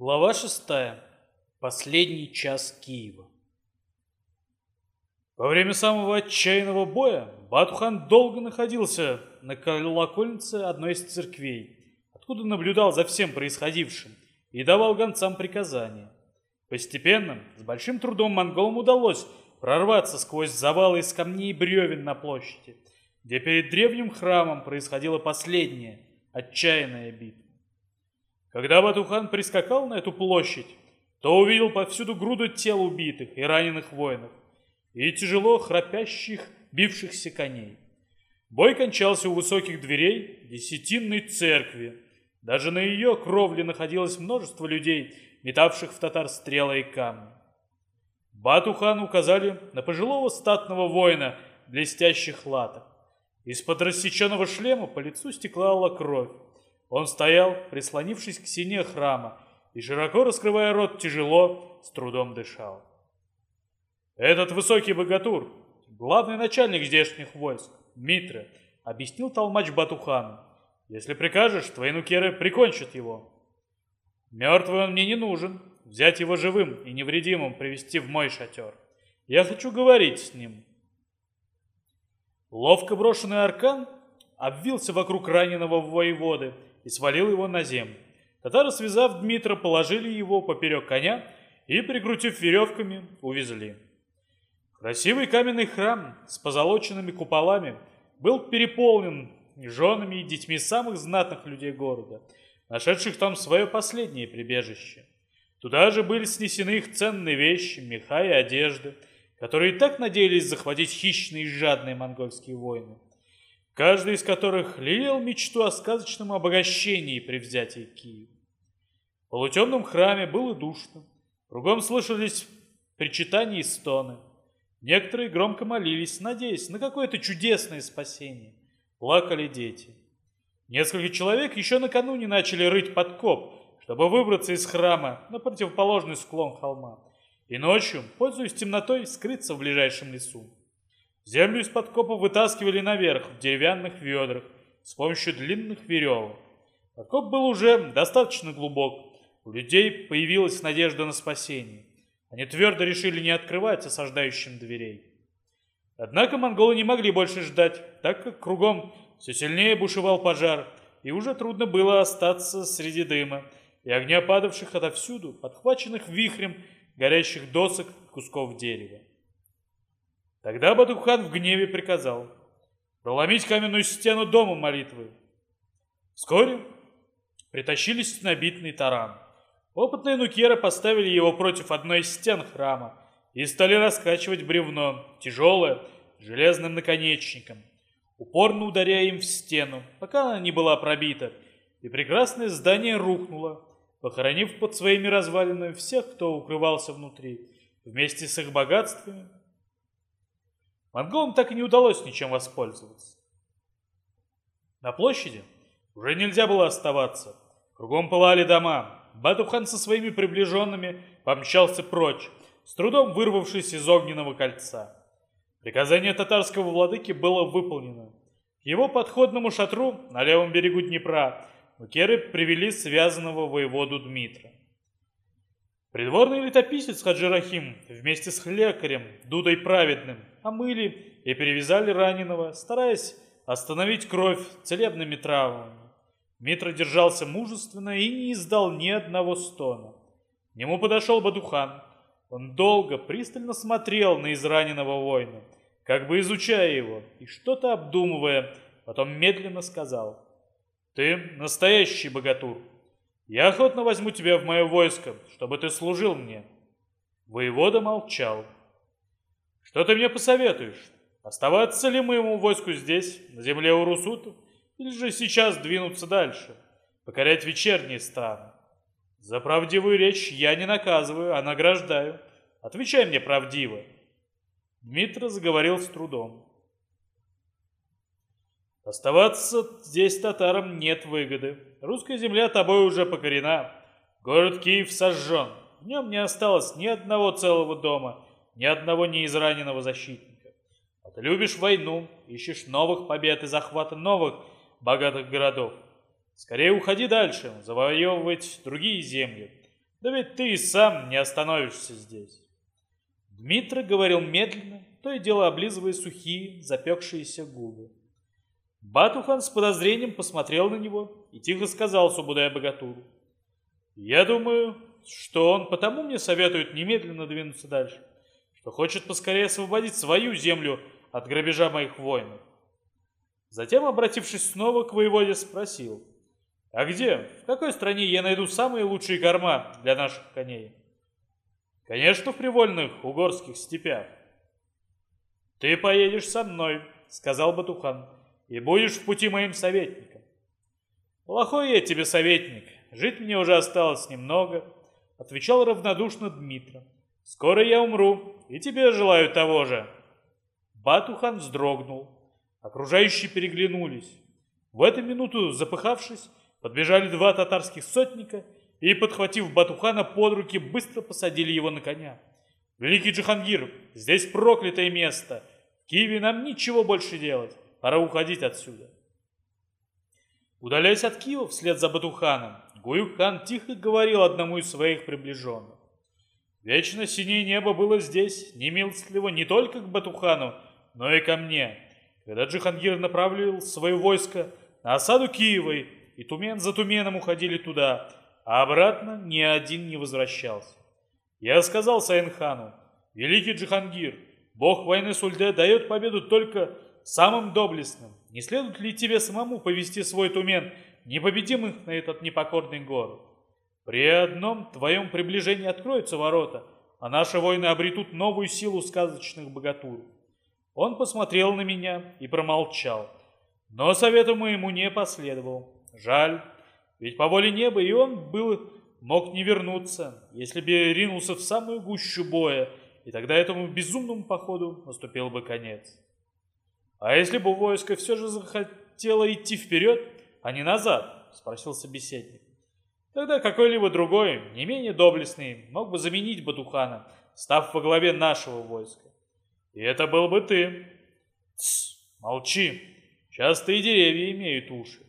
Глава шестая. Последний час Киева. Во время самого отчаянного боя Батухан долго находился на колокольнице одной из церквей, откуда наблюдал за всем происходившим и давал гонцам приказания. Постепенно, с большим трудом монголам удалось прорваться сквозь завалы из камней и бревен на площади, где перед древним храмом происходила последняя отчаянная битва. Когда Батухан прискакал на эту площадь, то увидел повсюду груду тел убитых и раненых воинов и тяжело храпящих, бившихся коней. Бой кончался у высоких дверей десятинной церкви. Даже на ее кровле находилось множество людей, метавших в татар стрелы и камни. Батухану указали на пожилого статного воина блестящих латах. Из-под рассеченного шлема по лицу стекла кровь. Он стоял, прислонившись к стене храма, и, широко раскрывая рот, тяжело, с трудом дышал. «Этот высокий богатур, главный начальник здешних войск, Митра, объяснил толмач Батухану. «Если прикажешь, твои нукеры прикончат его. Мертвый он мне не нужен. Взять его живым и невредимым привести в мой шатер. Я хочу говорить с ним». Ловко брошенный аркан обвился вокруг раненого воеводы, и свалил его на землю. Татары, связав Дмитра, положили его поперек коня и, прикрутив веревками, увезли. Красивый каменный храм с позолоченными куполами был переполнен женами и детьми самых знатных людей города, нашедших там свое последнее прибежище. Туда же были снесены их ценные вещи, меха и одежды, которые и так надеялись захватить хищные и жадные монгольские воины каждый из которых лелеял мечту о сказочном обогащении при взятии Киева. В полутемном храме было душно, кругом слышались причитания и стоны. Некоторые громко молились, надеясь на какое-то чудесное спасение. Плакали дети. Несколько человек еще накануне начали рыть подкоп, чтобы выбраться из храма на противоположный склон холма и ночью, пользуясь темнотой, скрыться в ближайшем лесу. Землю из-под копа вытаскивали наверх в деревянных ведрах с помощью длинных веревок. Подкоп был уже достаточно глубок. У людей появилась надежда на спасение. Они твердо решили не открывать осаждающим дверей. Однако монголы не могли больше ждать, так как кругом все сильнее бушевал пожар, и уже трудно было остаться среди дыма и огня падавших отовсюду, подхваченных вихрем горящих досок и кусков дерева. Тогда Батуххан в гневе приказал проломить каменную стену дома молитвы. Вскоре притащились набитный таран. Опытные нукеры поставили его против одной из стен храма и стали раскачивать бревно, тяжелое, железным наконечником, упорно ударяя им в стену, пока она не была пробита, и прекрасное здание рухнуло, похоронив под своими развалинами всех, кто укрывался внутри, вместе с их богатствами Монголам так и не удалось ничем воспользоваться. На площади уже нельзя было оставаться. Кругом пылали дома. Батухан со своими приближенными помчался прочь, с трудом вырвавшись из огненного кольца. Приказание татарского владыки было выполнено. К его подходному шатру на левом берегу Днепра Мукеры привели связанного воеводу Дмитра. Придворный летописец Хаджирахим вместе с хлекарем Дудой Праведным омыли и перевязали раненого, стараясь остановить кровь целебными травами. Митра держался мужественно и не издал ни одного стона. К нему подошел Бадухан. Он долго, пристально смотрел на израненного воина, как бы изучая его и что-то обдумывая, потом медленно сказал, «Ты настоящий богатур. Я охотно возьму тебя в мое войско, чтобы ты служил мне». Воевода молчал. Что ты мне посоветуешь? Оставаться ли моему войску здесь, на земле Урусутов, или же сейчас двинуться дальше, покорять вечерние страны? За правдивую речь я не наказываю, а награждаю. Отвечай мне правдиво. Дмитрий заговорил с трудом. Оставаться здесь татарам нет выгоды. Русская земля тобой уже покорена. Город Киев сожжен. В нем не осталось ни одного целого дома, ни одного неизраненного защитника. А ты любишь войну, ищешь новых побед и захвата новых богатых городов. Скорее уходи дальше, завоевывать другие земли. Да ведь ты и сам не остановишься здесь. Дмитрий говорил медленно, то и дело облизывая сухие, запекшиеся губы. Батухан с подозрением посмотрел на него и тихо сказал Субудая Богатуру. «Я думаю, что он потому мне советует немедленно двинуться дальше, что хочет поскорее освободить свою землю от грабежа моих воинов. Затем, обратившись снова к воеводе, спросил, «А где, в какой стране я найду самые лучшие корма для наших коней?» «Конечно, в привольных угорских степях». «Ты поедешь со мной», — сказал Батухан, «и будешь в пути моим советником». «Плохой я тебе советник, жить мне уже осталось немного», — отвечал равнодушно Дмитрий. «Скоро я умру, и тебе желаю того же». Батухан вздрогнул. Окружающие переглянулись. В эту минуту, запыхавшись, подбежали два татарских сотника и, подхватив Батухана под руки, быстро посадили его на коня. «Великий Джихангир, здесь проклятое место! В Киеве нам ничего больше делать, пора уходить отсюда!» Удаляясь от Киева вслед за Батуханом, Гуюк-хан тихо говорил одному из своих приближенных. «Вечно синее небо было здесь, немилостливо не только к Батухану, но и ко мне. Когда Джихангир направил свое войско на осаду Киева, и Тумен за Туменом уходили туда, а обратно ни один не возвращался. Я сказал Сайнхану, «Великий Джихангир, бог войны Сульде дает победу только самым доблестным. Не следует ли тебе самому повести свой Тумен, непобедимых на этот непокорный город? При одном твоем приближении откроются ворота, а наши воины обретут новую силу сказочных богатур. Он посмотрел на меня и промолчал. Но совету моему не последовал. Жаль, ведь по воле неба и он был, мог не вернуться, если бы ринулся в самую гущу боя, и тогда этому безумному походу наступил бы конец. А если бы войско все же захотело идти вперед, а не назад, спросил собеседник. Тогда какой-либо другой, не менее доблестный, мог бы заменить Батухана, став во главе нашего войска. И это был бы ты. Тс, молчи. И деревья имеют уши.